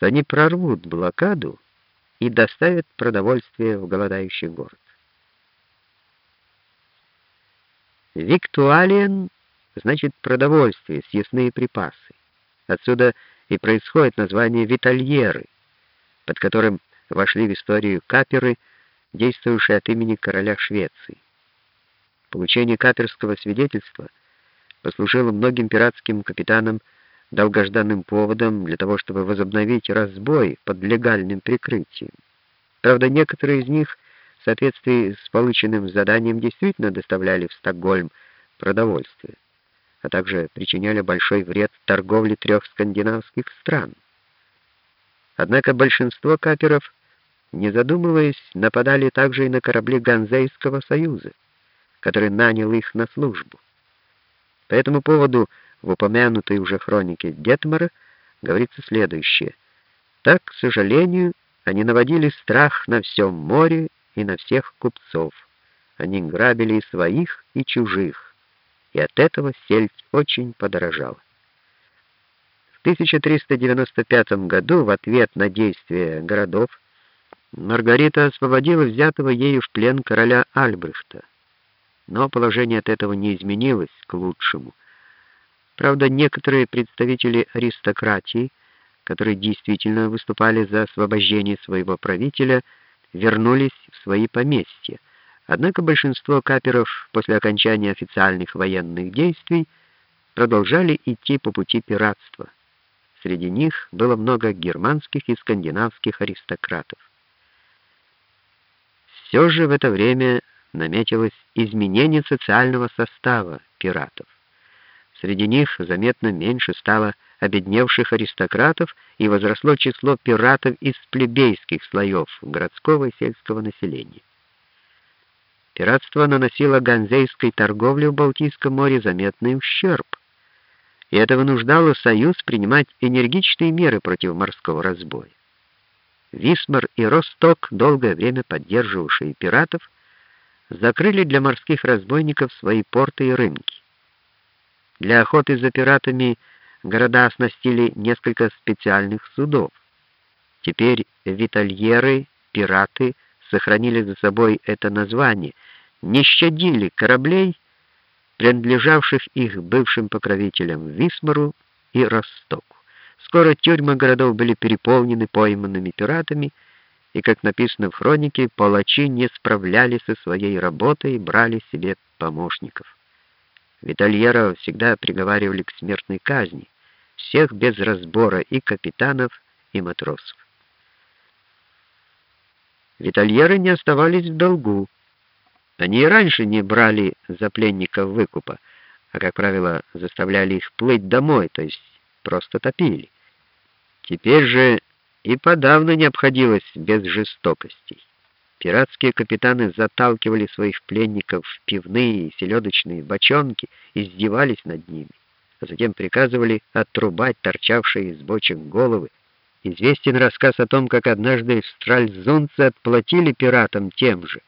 что они прорвут блокаду и доставят продовольствие в голодающий город. Виктуалиен значит продовольствие, съестные припасы. Отсюда и происходит название витальеры, под которым вошли в историю каперы, действовавшие от имени короля Швеции. Получение каперского свидетельства послужило многим пиратским капитанам долгожданным поводом для того, чтобы возобновить разбой под легальным прикрытием. Правда, некоторые из них в соответствии с полученным заданием действительно доставляли в Стокгольм продовольствие, а также причиняли большой вред торговле трех скандинавских стран. Однако большинство каперов, не задумываясь, нападали также и на корабли Ганзейского союза, который нанял их на службу. По этому поводу в упомянутой уже хронике Детмара говорится следующее. Так, к сожалению, они наводили страх на всем море и на всех купцов. Они грабили и своих, и чужих, и от этого сельдь очень подорожала. В 1395 году в ответ на действия городов Маргарита освободила взятого ею в плен короля Альбрехта. Но положение от этого не изменилось к лучшему. Правда, некоторые представители аристократии, которые действительно выступали за освобождение своего правителя, вернулись в свои поместья. Однако большинство каперов после окончания официальных военных действий продолжали идти по пути пиратства. Среди них было много германских и скандинавских аристократов. Все же в это время наметилось изменение социального состава пиратов. Среди них заметно меньше стало обедневших аристократов и возросло число пиратов из плебейских слоев городского и сельского населения. Пиратство наносило ганзейской торговле в Балтийском море заметный ущерб, и это вынуждало Союз принимать энергичные меры против морского разбоя. Висмар и Росток, долгое время поддерживавшие пиратов, закрыли для морских разбойников свои порты и рынки. Для охоты за пиратами города оснастили несколько специальных судов. Теперь витальеры, пираты сохранили за собой это название, не щадили кораблей, принадлежавших их бывшим покровителям Висмару и Ростоку. Скоро тюрьмы городов были переполнены пойманными пиратами, и, как написано в хронике, палачи не справлялись со своей работой и брали себе помощников. Витальера всегда приговаривали к смертной казни, всех без разбора, и капитанов, и матросов. Витальеры не оставались в долгу. Они и раньше не брали за пленников выкупа, а, как правило, заставляли их плыть домой, то есть просто топили. Теперь же и подавно не обходилось без жестокостей. Пиратские капитаны заталкивали своих пленников в пивные и селедочные бочонки, издевались над ними, а затем приказывали отрубать торчавшие из бочек головы. Известен рассказ о том, как однажды штральзунцы отплатили пиратам тем же.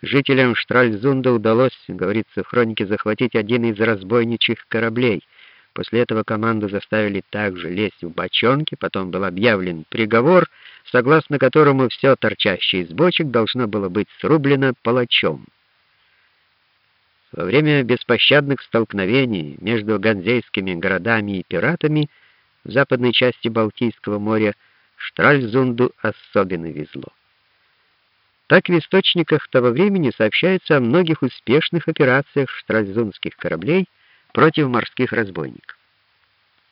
Жителям Штральзунда удалось, говорится в хронике, захватить один из разбойничьих кораблей — После этого команду заставили также лезть в бочонки, потом был объявлен приговор, согласно которому все торчащее из бочек должно было быть срублено палачом. Во время беспощадных столкновений между ганзейскими городами и пиратами в западной части Балтийского моря Штральзунду особенно везло. Так в источниках того времени сообщается о многих успешных операциях штральзунских кораблей против морских разбойников.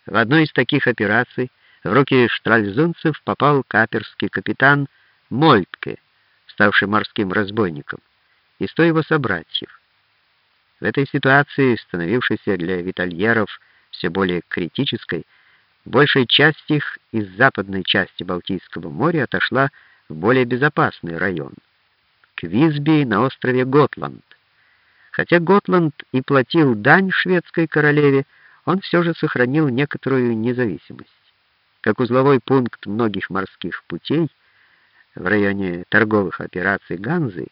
В одной из таких операций в руки штральзунцев попал каперский капитан Мольтке, ставший морским разбойником, и сто его собратьев. В этой ситуации, становившейся для витальеров все более критической, большая часть их из западной части Балтийского моря отошла в более безопасный район, к Висби на острове Готланд. Хотя Готланд и платил дань шведской королеве, он все же сохранил некоторую независимость. Как узловой пункт многих морских путей в районе торговых операций Ганзы,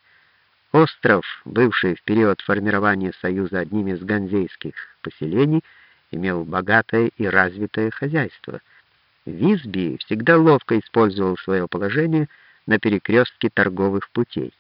остров, бывший в период формирования союза одним из ганзейских поселений, имел богатое и развитое хозяйство. Висби всегда ловко использовал свое положение на перекрестке торговых путей.